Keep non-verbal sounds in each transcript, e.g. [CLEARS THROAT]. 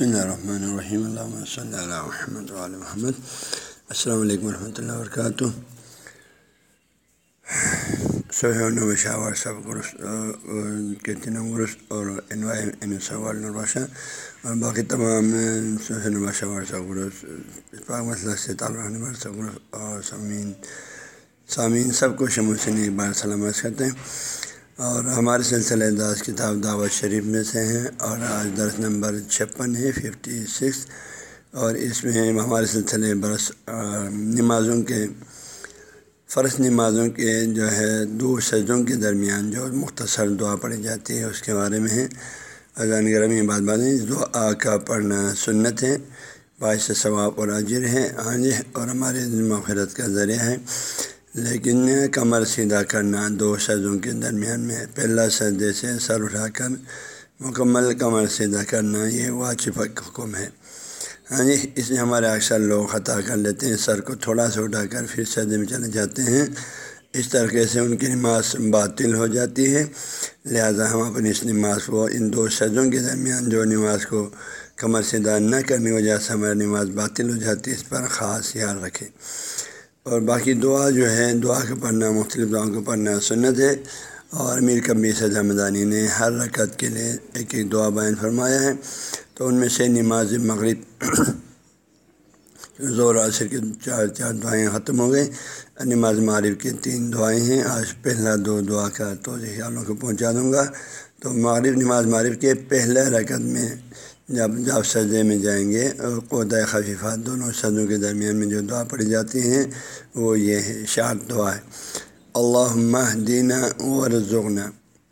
بسم اللہ الرحمن الرحیم اللہ صلی اللہ وحمۃ علیہ محمد السلام علیکم ورحمۃ اللہ وبرکاتہ سہیون شاور سب گرس کے تینوں گرس اور سوال الباشہ اور باقی تمام سہین شاور سب گرس پاک مسئلہ سے تعلق رہنے والے سب گرس اور سامعین سامعین سب کو شمول سے ایک بار سلامت کرتے ہیں اور ہمارے سلسلہ انداز کتاب دعوت شریف میں سے ہیں اور آج درس نمبر چھپن ہے ففٹی سکس اور اس میں ہمارے سلسلے برس نمازوں کے، فرض نمازوں کے جو ہے دو سجدوں کے درمیان جو مختصر دعا پڑھی جاتی ہے، اس کے بارے میں ہے اذان گرمی بات باتیں دعا کا پڑھنا سنت ہے، باعث ثواب اور اجر ہے ہاں جی اور ہمارے مغفرت کا ذریعہ ہے۔ لیکن کمر سیدھا کرنا دو سجوں کے درمیان میں پہلا سجدے سے سر اٹھا کر مکمل کمر سیدھا کرنا یہ واجب حکم ہے۔ ہاں جی اس میں ہمارے اکثر لوگ خطا کر لیتے ہیں۔ سر کو تھوڑا سا اٹھا کر پھر سجدے میں چلے جاتے ہیں۔ اس طریقے سے ان کی نماز باطل ہو جاتی ہے۔ لہذا ہم اپنی اس نماز کو ان دو سجوں کے درمیان جو نماز کو کمر سیدھا نہ کرنے کی وجہ سے ہماری نماز باطل ہو جاتی ہے، اس پر خاص خیال رکھیں۔ اور باقی دعا جو ہے، دعا کو پڑھنا، مختلف دعاؤں کو پڑھنا سنت ہے۔ اور میر کبی سزا مدانی نے ہر رکعت کے لیے ایک ایک دعا بیان فرمایا ہے۔ تو ان میں سے نماز مغرب زور عصر کی چار چار دعائیں ختم ہو گئیں۔ نماز معرف کی تین دعائیں ہیں۔ آج پہلا دو دعا کا تو خیالوں کو پہنچا دوں گا۔ تو معرف نماز معرف کے پہلے رکعت میں جب جب سجدے میں جائیں گے اور قودۂ خفیفہ دونوں سجوں کے درمیان میں جو دعا پڑھی جاتی ہیں، وہ یہ ہے، شاد دعا ہے۔ اللہ دینا ورژنا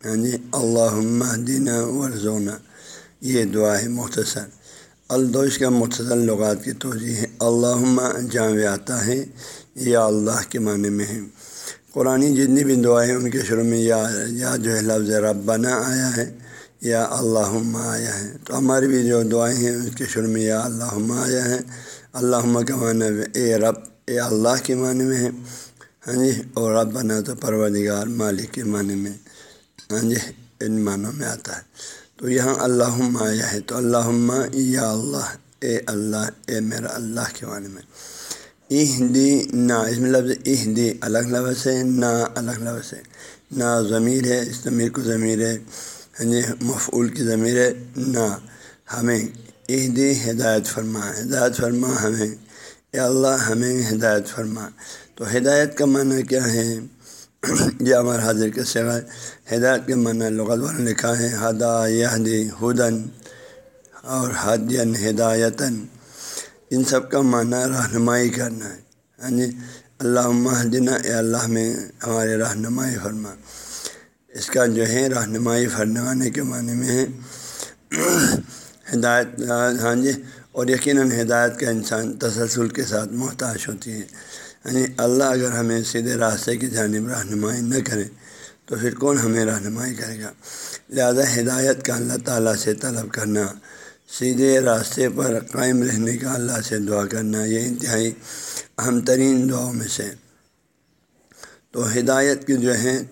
ہاں جی اللہ دینا ورژنا یہ دعا ہے مختصر۔ الدوش کا مختصر لغات کی توجہ ہے۔ اللہ جامع آتا ہے یا اللہ کے معنی میں ہے۔ قرآن جتنی بھی دعائیں ان کے شروع میں یا یا جو ہے، لفظ ربنا آیا ہے۔ یا اللہ آیا ہے۔ تو ہماری بھی جو دعائیں ہیں، اس کے شروع میں یا اللہ آیا ہے۔ اللہ کا معنی اے رب، اے اللہ کے معنی میں ہے۔ ہاں جی اور رب بنا تو پروردگار مالک کے معنی میں ہاں جی ان معنوں میں آتا ہے۔ تو یہاں اللہ آیا ہے، تو اللہ یا اللہ، اے اللہ، اے میرا اللہ کے معنی میں۔ اہدی نا، اس میں لفظ اہدی الگ لفظ ہے، نا الگ لفظ ہے۔ نا ضمیر ہے، اس ضمیر کو ضمیر ہے۔ جی مفعول کی ضمیر ہے نا ہمیں عہدی ہدایت فرما ہدایت فرما ہمیں۔ اے اللہ، ہمیں ہدایت فرما۔ تو ہدایت کا معنی کیا ہے؟ [CLEARS THROAT] یہ ہمارے حاضر کے سوائے ہدایت کے معنی لغت والوں نے لکھا ہے، ہدا یہدی ہدن اور حدین ہدایتاً ان سب کا معنی رہنمائی کرنا ہے۔ یعنی ہاں جی اللہ مہدینہ اے اللہ میں ہمارے رہنمائی فرما۔ اس کا جو ہے رہنمائی فرمانے کے معنی میں ہے۔ ہدایت ہاں جی اور یقیناً ہدایت کا انسان تسلسل کے ساتھ محتاج ہوتی ہے۔ یعنی اللہ اگر ہمیں سیدھے راستے کی جانب رہنمائی نہ کرے، تو پھر کون ہمیں رہنمائی کرے گا؟ لہذا ہدایت کا اللہ تعالیٰ سے طلب کرنا، سیدھے راستے پر قائم رہنے کا اللہ سے دعا کرنا، یہ انتہائی اہم ترین دعاؤں میں سے۔ تو ہدایت کی جو ہے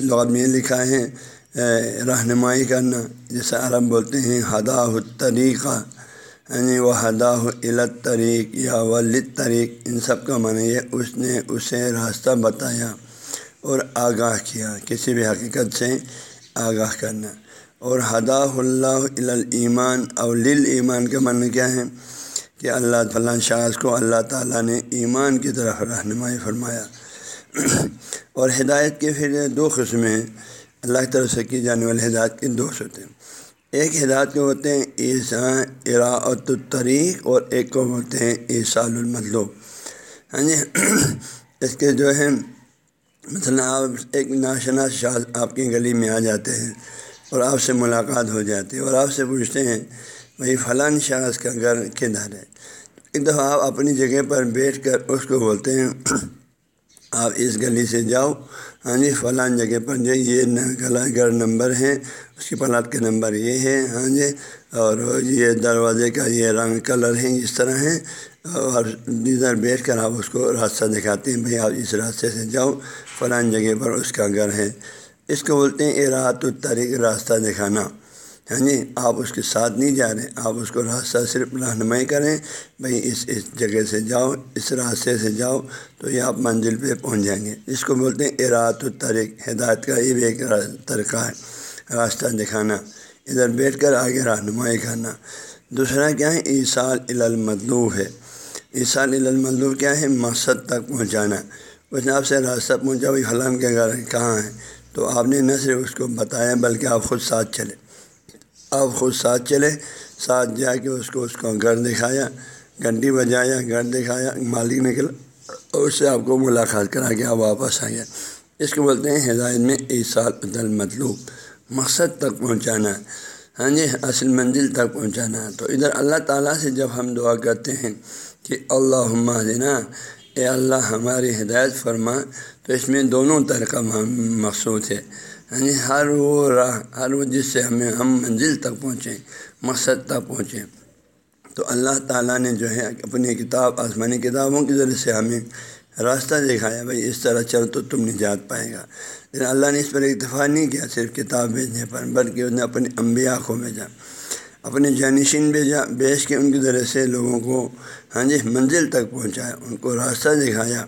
لغت میں لکھا ہے رہنمائی کرنا جیسے عرب بولتے ہیں ہدا طریقہ یعنی وہ ہدا علت طریق یا ولد طریق ان سب کا معنی ہے اس نے اسے راستہ بتایا اور آگاہ کیا، کسی بھی حقیقت سے آگاہ کرنا۔ اور ہدا اللہ ایمان اور لل ایمان کا معنی کیا ہے؟ کہ اللہ فلاں شاذ کو، اللہ تعالیٰ نے ایمان کی طرف رہنمائی فرمایا۔ اور ہدایت کے پھر دو قسمیں ہیں۔ اللہ کی طرف سے کی جانے والے ہدایت کے دو ہوتے ہیں۔ ایک ہدایت کے ہوتے ہیں عیسیٰ اراۃ الطریق اور ایک کو ہوتے ہیں عیسال المطلوب۔ ہاں جی؟ اس کے جو ہے مثلاً آپ ایک ناشناس شاذ آپ کی گلی میں آ جاتے ہیں اور آپ سے ملاقات ہو جاتی ہے اور آپ سے پوچھتے ہیں، بھائی، فلاں شاذ کا گھر کدھر ہے؟ ایک دفعہ آپ اپنی جگہ پر بیٹھ کر اس کو بولتے ہیں آپ اس گلی سے جاؤ۔ ہاں جی فلاں جگہ پر جو یہ گلا گھر نمبر ہیں۔ اس کی پلاٹ کا نمبر یہ ہے ہاں جی اور یہ دروازے کا یہ رنگ کلر ہیں، اس طرح ہیں۔ اور ادھر بیٹھ کر آپ اس کو راستہ دکھاتے ہیں۔ بھائی، آپ اس راستے سے جاؤ۔ فلاں جگہ پر اس کا گھر ہے۔ اس کو بولتے ہیں اراۃ الطریق، راستہ دکھانا۔ ہاں جی آپ اس کے ساتھ نہیں جا رہے، آپ اس کو راستہ صرف رہنمائی کریں، بھائی اس اس جگہ سے جاؤ، اس راستے سے جاؤ، تو یہ آپ منزل پہ پہنچ جائیں گے۔ اس کو بولتے ہیں اراۃ الطریق ہدایت کا یہ بھی ایک طریقہ ہے، راستہ دکھانا۔ ادھر بیٹھ کر آگے رہنمائی کرنا۔ دوسرا کیا ہے؟ عیسال المطلوب ہے۔ عیسال المطلوب کیا ہے؟ مقصد تک پہنچانا۔ اس نے آپ سے راستہ پہنچا بھائی فلان کے گھر کہاں ہے؟ تو آپ نے نہ صرف اس کو بتایا، بلکہ آپ خود ساتھ چلے۔ آپ خود ساتھ چلے۔ ساتھ جا کے اس کو اس کو گھر دکھایا، گھنٹی بجایا، گھر دکھایا، مالک نکلا اور اس سے آپ کو ملاقات کرا کے آپ واپس آ گیا اس کو بولتے ہیں ہدایت میں عیسال عدل مطلوب، مقصد تک پہنچانا۔ ہاں جی اصل منزل تک پہنچانا۔ تو ادھر اللہ تعالیٰ سے جب ہم دعا کرتے ہیں کہ اللہ دینا اے اللہ ہماری ہدایت فرما، تو اس میں دونوں طرح مقصود ہے۔ یعنی ہر وہ راہ، ہر وہ جس سے ہمیں ہم منزل تک پہنچیں، مقصد تک پہنچیں۔ تو اللہ تعالیٰ نے جو ہے اپنی کتاب، آسمانی کتابوں کے ذریعے سے ہمیں راستہ دکھایا، بھائی اس طرح چل تو تم نجات پائے گا۔ لیکن اللہ نے اس پر اتفاق نہیں کیا، صرف کتاب بھیجنے پر، بلکہ اس نے اپنی انبیاء کو بھیجا۔ اپنے جانشین بھیجا بیچ کے ان کے ذریعے سے لوگوں کو ہاں جی منزل تک پہنچایا، ان کو راستہ دکھایا۔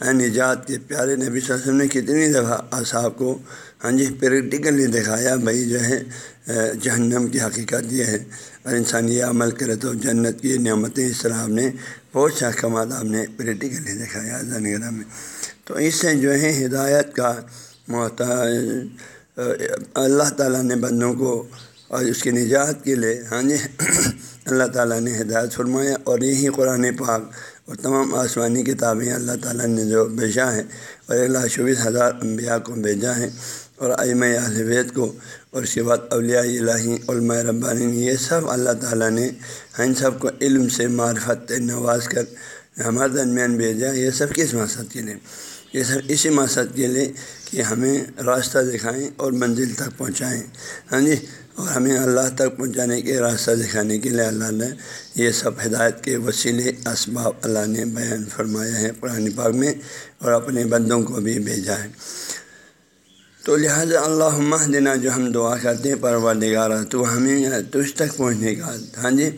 ہاں نجات کے پیارے نبی صلی اللہ علیہ وسلم نے کتنی دفعہ اصحاب کو ہاں جی پریکٹیکلی دکھایا، بھائی جو ہے جہنم کی حقیقت یہ ہے۔ اور انسان یہ عمل کرے تو جنت کی نعمتیں اس طرح آپ نے بہت سا کمال آپ نے پریکٹیکلی دکھایا زنگرہ میں۔ تو اس سے جو ہے، ہدایت کا محتاج اللہ تعالیٰ نے بندوں کو اور اس کی نجات کے لیے ہاں جی اللہ تعالیٰ نے ہدایت فرمایا اور یہی قرآن پاک اور تمام آسمانی کتابیں اللہ تعالیٰ نے جو بھیجا ہے اور ایک لاکھ چوبیس ہزار انبیاء کو بھیجا ہے اور ایم الوید کو اور اس کے بعد اولیاء الہی، علماء ربانی یہ سب اللہ تعالیٰ نے ہاں ان سب کو علم سے معرفت، نواز کر ہمارے درمیان بھیجا یہ سب کس مقصد کے لیے؟ یہ سب اسی مقصد کے لیے کہ ہمیں راستہ دکھائیں اور منزل تک پہنچائیں۔ ہاں جی؟ اور ہمیں اللہ تک پہنچانے کے راستہ دکھانے کے لیے اللہ نے یہ سب ہدایت کے وسیلے، اسباب اللہ نے بیان فرمایا ہے قرآن پاک میں اور اپنے بندوں کو بھی بھیجا ہے۔ تو لہٰذا اللہ دینا جو ہم دعا کرتے ہیں پروردگارہ تو ہمیں تجھ تک پہنچنے کا ہاں جی؟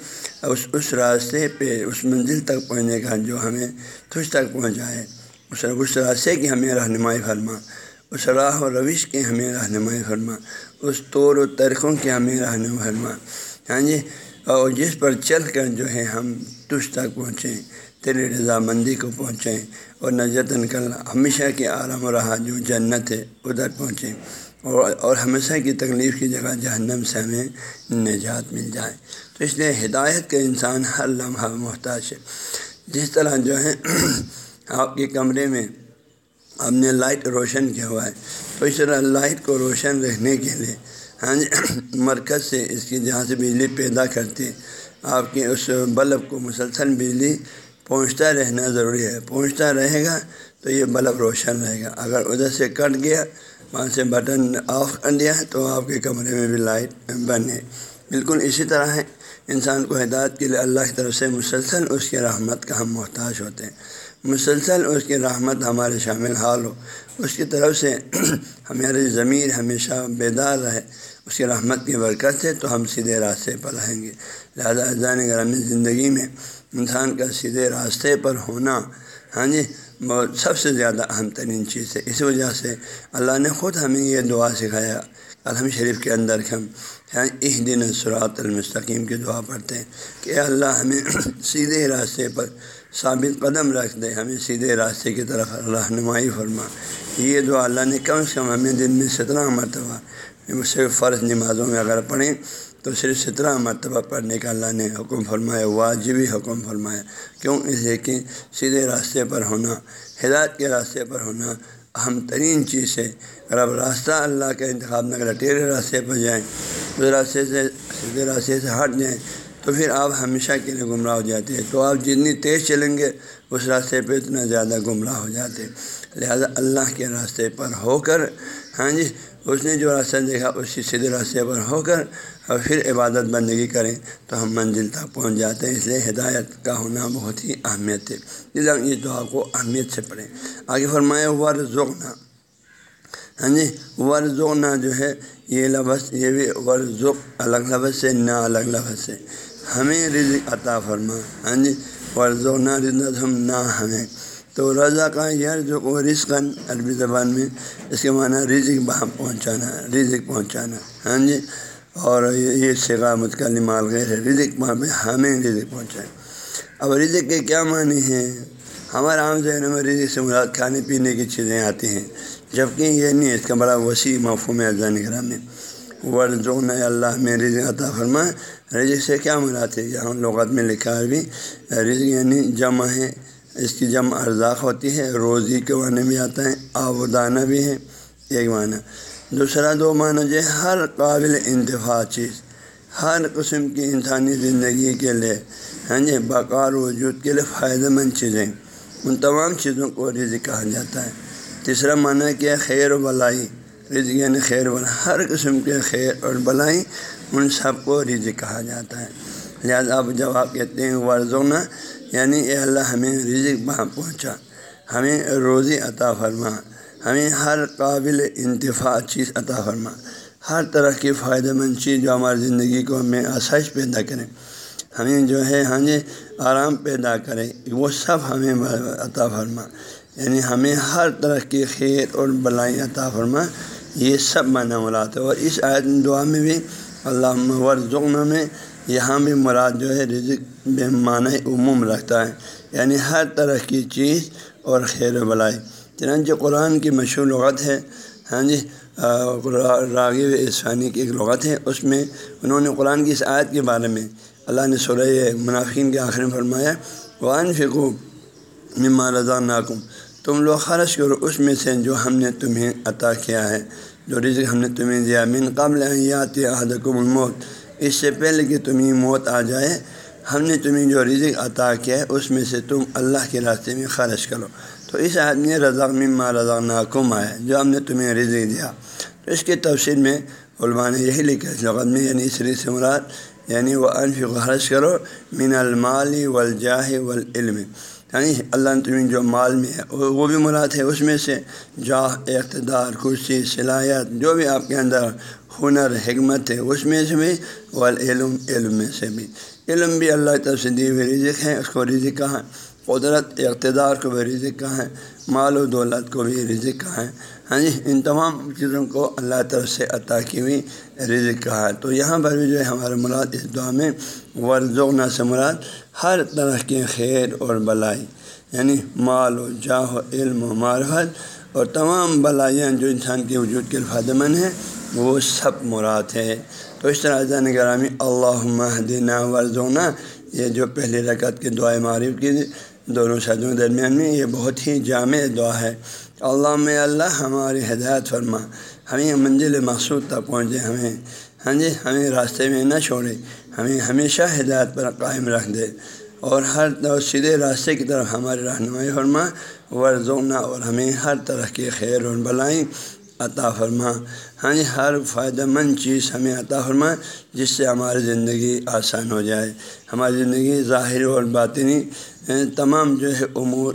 اس اس راستے پہ، اس منزل تک پہنچنے کا جو ہمیں تجھ تک پہنچائے اس اس راستے کی ہمیں رہنمائی فرما اس راہ و روش کی ہمیں رہنمائی فرما اس طور و طریقوں کی ہمیں رہنمائی فرما۔ ہاں جی؟ اور جس پر چل کر جو ہے ہم تجھ تک پہنچیں، تیری رضامندی کو پہنچیں، اور نجت نکل ہمیشہ کے آرام و رہا جو جنت ہے، ادھر پہنچیں۔ اور اور ہمیشہ کی تکلیف کی جگہ جہنم سے ہمیں نجات مل جائے۔ تو اس لیے ہدایت کا انسان ہر لمحہ محتاج ہے۔ جس طرح جو ہے آپ کے کمرے میں آپ نے لائٹ روشن کیا ہوا ہے۔ تو اس طرح لائٹ کو روشن رکھنے کے لیے ہاں جی مرکز سے اس کی جہاں سے بجلی پیدا کرتے آپ کے اس بلب کو مسلسل بجلی پہنچتا رہنا ضروری ہے۔ پہنچتا رہے گا تو یہ بلب روشن رہے گا۔ اگر ادھر سے کٹ گیا، وہاں سے بٹن آف کر دیا تو آپ کے کمرے میں بھی لائٹ بنے۔ بالکل اسی طرح ہے انسان کو ہدایت کے لیے اللہ کی طرف سے مسلسل اس کے رحمت کا ہم محتاج ہوتے ہیں۔ مسلسل اس کی رحمت ہمارے شامل حال ہو۔ اس کی طرف سے [CLEARS THROAT] ہماری ضمیر ہمیشہ بیدار رہے۔ اس کی رحمت کی برکت سے تو ہم سیدھے راستے پر رہیں گے۔ لہٰذا اذان گرامی زندگی میں انسان کا سیدھے راستے پر ہونا ہاں جی بہت سب سے زیادہ اہم ترین چیز ہے۔ اس وجہ سے اللہ نے خود ہمیں یہ دعا سکھایا۔ الحم شریف کے اندر ہم ہاں ایک دن سرات المستقیم کی دعا پڑھتے ہیں کہ اللہ، ہمیں [CLEARS THROAT] سیدھے راستے پر ثابت قدم رکھ دے ہمیں سیدھے راستے کی طرف رہنمائی فرما۔ یہ دعا اللہ نے کم سے کم ہمیں دن میں سترہ مرتبہ صرف فرض نمازوں میں اگر پڑھیں تو صرف سترہ مرتبہ پڑھنے کا اللہ نے حکم فرمایا، واجبی حکم فرمایا۔ کیوں؟ اس لیے کہ سیدھے راستے پر ہونا، ہدایت کے راستے پر ہونا اہم ترین چیز ہے۔ اگر آپ راستہ اللہ کا انتخاب نہ کریں، ٹیرے راستے پر جائیں اس راستے سے، سیدھے راستے سے ہٹ جائیں تو پھر آپ ہمیشہ کے لیے گمراہ ہو جاتے ہیں۔ تو آپ جتنی تیز چلیں گے، اس راستے پہ اتنا زیادہ گمراہ ہو جاتے لہذا اللہ کے راستے پر ہو کر ہاں جی اس نے جو راستہ دیکھا، اسی سیدھے راستے پر ہو کر اور پھر عبادت بندگی کریں تو ہم منزل تک پہنچ جاتے ہیں۔ اس لیے ہدایت کا ہونا بہت ہی اہمیت ہے۔ اس دعا کو اہمیت سے پڑھیں۔ آگے فرمایا ور زغنا ہاں جی ور جو ہے، یہ لفظ، یہ بھی ورژ الگ لفظ سے نہ الگ لفظ سے۔ ہمیں رزق عطا فرما۔ ہاں جی ورژ نہ رزت ہم نہ ہمیں۔ تو رضا کا یار جو رزقن عربی زبان میں، اس کے معنی رزق وہاں پہنچانا، رزق پہنچانا۔ ہاں جی اور یہ سگا متکل مال غیر ہے۔ رزق وہاں پہ ہمیں رزق پہنچائے۔ اب رزق کے کیا معنی ہیں؟ ہمارے عام ذہن میں رزق سے مراد کھانے پینے کی چیزیں آتی ہیں، جبکہ یہ نہیں ہے اس کا بڑا وسیع مفہوم ہے اذان کرام میں۔ ورژون اللہ میں رزق عطا فرما رزق سے کیا مراد ہے؟ یہاں لغت میں لکھا ہے بھی۔ رزق یعنی جمع ہے، اس کی جمع ارزاق ہوتی ہے، روزی کے معنی بھی آتا ہے آبدانہ بھی ہے، ایک معنی۔ دوسرا دو معنی جو ہے ہر قابل انتفاع چیز، ہر قسم کی انسانی زندگی کے لیے۔ ہاں جی بقار وجود کے لیے فائدہ مند چیزیں۔ ان تمام چیزوں کو رزق کہا جاتا ہے۔ تیسرا معنی کیا خیر و بلائی۔ رزق یعنی خیر و ہر قسم کے خیر اور بلائی ان سب کو رزق کہا جاتا ہے۔ لہٰذا آپ جب آپ کہتے ہیں ورژونہ یعنی اے اللہ ہمیں رزق وہاں پہنچا، ہمیں روزی عطا فرما، ہمیں ہر قابل انتفاع چیز عطا فرما۔ ہر طرح کی فائدہ مند چیز جو ہماری زندگی کو ہمیں آسائش پیدا کریں ہمیں جو ہے ہاں جی آرام پیدا کرے، وہ سب ہمیں عطا فرما۔ یعنی ہمیں ہر طرح کی خیر اور بلائی عطا فرما۔ یہ سب معنی مراد ہے اور اس آیت دعا میں بھی اللہ ورژن میں یہاں بھی مراد جو ہے رزق بے معنی عموم رکھتا ہے یعنی ہر طرح کی چیز اور خیر و بلائی۔ چنانچہ قرآن کی مشہور لغت ہے ہاں جی راغب عثانی کی ایک لغت ہے، اس میں انہوں نے قرآن کی اس آیت کے بارے میں اللہ نے سورہ منافقین کے آخر میں فرمایا وان فکو مما رضا ناکم تم لوگ خرچ کرو اس میں سے جو ہم نے تمہیں عطا کیا ہے، جو رزق ہم نے تمہیں دیا، من قبل یاتی احدکم الموت۔ اس سے پہلے کہ تمہیں موت آ جائے، ہم نے تمہیں جو رزق عطا کیا ہے، اس میں سے تم اللہ کے راستے میں خرچ کرو۔ تو اس آدمی رضا مما رضا ناکم آئے جو ہم نے تمہیں رزق دیا۔ تو اس کے تفصیل میں علماء نے یہی لکھا اس لغت میں یعنی اس سے مراد یعنی وہ انف خرچ کرو، من المالی والجاہ والعلم۔ یعنی اللہ نے تمہیں جو مال میں ہے، وہ بھی مراد ہے، اس میں سے جاہ اقتدار، کرسی، صلاحیت، جو بھی آپ کے اندر ہنر، حکمت ہے، اس میں سے بھی والعلم، علم میں سے بھی۔ علم بھی اللہ طرف سے دی ہوئی رزق ہے، اس کو رزق کہا۔ قدرت، اقتدار کو بھی رزق کہا ہے، مال و دولت کو بھی رزق کہا ہے۔ ہاں جی ان تمام چیزوں کو اللہ طرف سے عطا کی ہوئی رزق کہا ہے۔ تو یہاں پر بھی جو ہے ہمارا مراد اس دعا میں ورژنا سے مراد ہر طرح کے خیر اور بلائی یعنی مال و جاہ و علم و معرفت اور تمام بلائیاں جو انسان کے وجود کے فائدہ مند ہیں، وہ سب مراد ہے۔ تو اس طرح جان گرامی اللہ دینا ورژونا یہ جو پہلی رکعت کے دعائیں معروف کی دونوں شادیوں کے درمیان میں یہ بہت ہی جامع دعا ہے۔ اللہ میں اللہ ہماری ہدایت فرما، ہمیں منزل مقصود تک پہنچے، ہمیں ہاں جی ہمیں راستے میں نہ چھوڑے، ہمیں ہمیشہ ہدایت پر قائم رکھ دے۔ اور ہر سیدھے راستے کی طرف ہماری رہنمائی فرما۔ ورژونا اور ہمیں ہر طرح کے خیر اور بلائیں عطا فرما۔ ہاں جی ہر فائدہ مند چیز ہمیں عطا فرما، جس سے ہماری زندگی آسان ہو جائے۔ ہماری زندگی ظاہر اور باطنی یعنی تمام جو ہے امور،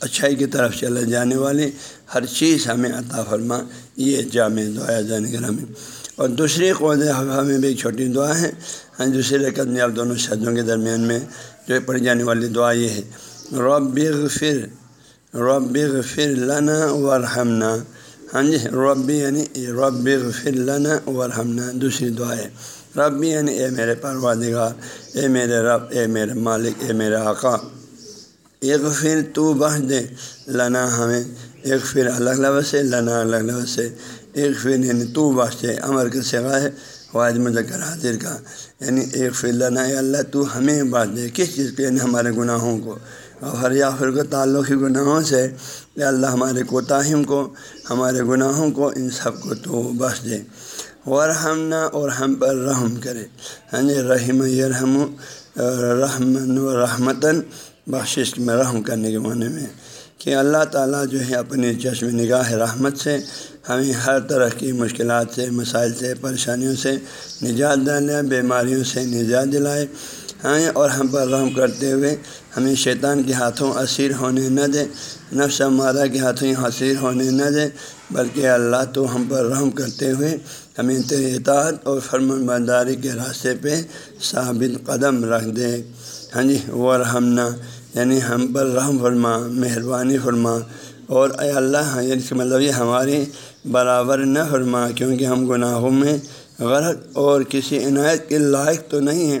اچھائی کی طرف چلے جانے والی ہر چیز ہمیں عطا فرما۔ یہ جامع دعا جان گرامی۔ اور دوسری قوض ہمیں بھی ایک چھوٹی دعا ہے۔ ہاں دوسری رکعت میں آپ دونوں شہدوں کے درمیان میں جو پڑھی جانے والی دعا یہ ہے۔ رب فر رب فر لنا ورحمنا۔ ہاں جی ربی یعنی رب فر لنا ورحمنا، دوسری دعا ہے۔ ربی یعنی اے میرے پروادگار اے میرے رب، اے میرے مالک، اے میرے آقا۔ ایک پھر تو بہ دے، لنا ہمیں۔ ایک پھر الگ لفظ سے، لنا الگ لفظ سے۔ ایک پھر یعنی تو بخش دے امر کے سگا ہے واحد مذکر حاضر کا۔ یعنی ایک پھر لنا اے اللہ، تو ہمیں بات دے، کس چیز کے یعنی ہمارے گناہوں کو۔ اور ہر یا پھر کو تعلقی گناہوں سے، اے اللہ ہمارے کوتاہم کو، ہمارے گناہوں کو ان سب کو تو بخش دے۔ اور ہم نہ اور ہم پر رحم کرے۔ ہاں جی رحم یرحم، رحمن و رحمتاً بخشش میں رحم کرنے کے معنی میں کہ اللہ تعالیٰ جو ہے اپنی چشم نگاہ رحمت سے ہمیں ہر طرح کی مشکلات سے، مسائل سے، پریشانیوں سے نجات دلائے بیماریوں سے نجات دلائے۔ ہاں اور ہم پر رحم کرتے ہوئے ہمیں شیطان کے ہاتھوں اسیر ہونے نہ دے نفس مادہ کے ہاتھوں اسیر ہونے نہ دے بلکہ اللہ تو ہم پر رحم کرتے ہوئے ہمیں تیرے اطاعت اور فرم برداری کے راستے پہ ثابت قدم رکھ دے ہاں جی وہ رحمنا یعنی ہم پر رحم فرما، مہربانی فرما۔ اور اے اللہ یعنی کہ مطلب یہ ہماری برابر نہ فرما، کیونکہ ہم گناہوں میں غرق اور کسی عنایت کے لائق تو نہیں ہیں۔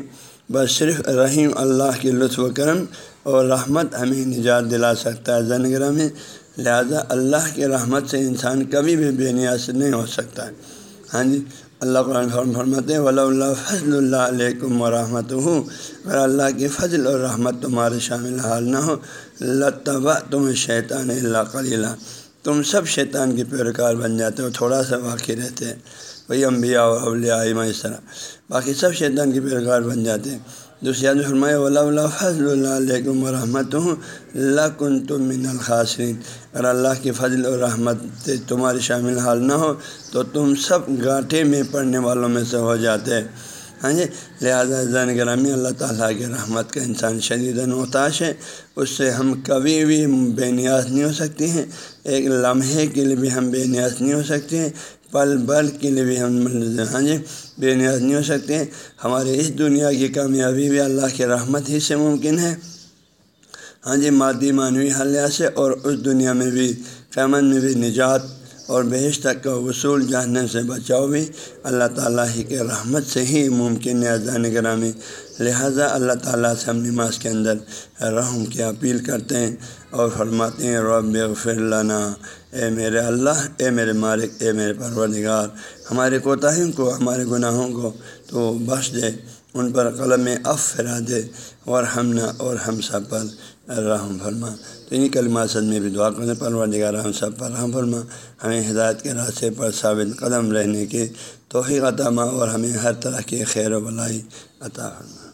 بس صرف رحیم اللہ کی لطف و کرم اور رحمت ہمیں نجات دلا سکتا ہے۔ زنگرہ میں لہذا اللہ کی رحمت سے انسان کبھی بھی بے نیاز نہیں ہو سکتا۔ ہے ہاں جی اللہ قرآن فرمت ولی اللہ فضل اللہ علیکم و ہوں اگر اللہ کی فضل اور رحمت تمہارے شامل حال نہ ہو لطبہ تم شیطان اللہ کلیلہ تم سب شیطان کی پیروکار بن جاتے ہو، تھوڑا سا واقعی رہتے ہیں۔ وہی انبیاء و اولیاء اس طرح۔ باقی سب شیطان کی پیروکار بن جاتے ہیں۔ دوسری فرمائے ولا فضل اللہ علیکم و رحمت ہوں اللہ کن تم من الخاصرین اگر اللہ کی فضل و رحمت تمہاری شامل حال نہ ہو، تو تم سب گاٹھے میں پڑھنے والوں میں سے ہو جاتے ہاں جی؟ لہٰذا زین گرامی اللہ تعالیٰ کی رحمت کا انسان شدید نوتاش ہے۔ اس سے ہم کبھی بھی بے نیاز نہیں ہو سکتے ہیں۔ ایک لمحے کے لیے بھی ہم بے نیاز نہیں ہو سکتے ہیں۔ پل بل کے لیے بھی ہم ہاں جی بے نیاز نہیں ہو سکتے۔ ہمارے اس دنیا کی کامیابی بھی اللہ کے رحمت ہی سے ممکن ہے۔ ہاں جی مادی معنوی حلیہ سے اور اس دنیا میں بھی قیمت میں بھی نجات اور بحث تک کا وصول جاننے سے بچاؤ بھی اللہ تعالیٰ ہی کے رحمت سے ہی ممکن ہے اذان گرامی۔ لہٰذا اللہ تعالیٰ سے ہم نماز کے اندر رحم کی اپیل کرتے ہیں اور فرماتے ہیں، رب فرلانہ اے میرے اللہ، اے میرے مالک، اے میرے پروردگار، ہمارے کوتاہیوں کو، ہمارے گناہوں کو تو بخش دے، ان پر قلم اف فرا دے۔ اور ہم نہ اور ہم سب پر رحم فرما۔ تو انہیں کلمات میں بھی دعا کرنے، پروردگار ہم سب پر رحم فرما۔ ہمیں ہدایت کے راستے پر ثابت قدم رہنے کے توحیق ماں اور ہمیں ہر طرح کے خیر و بلائی عطا فرما۔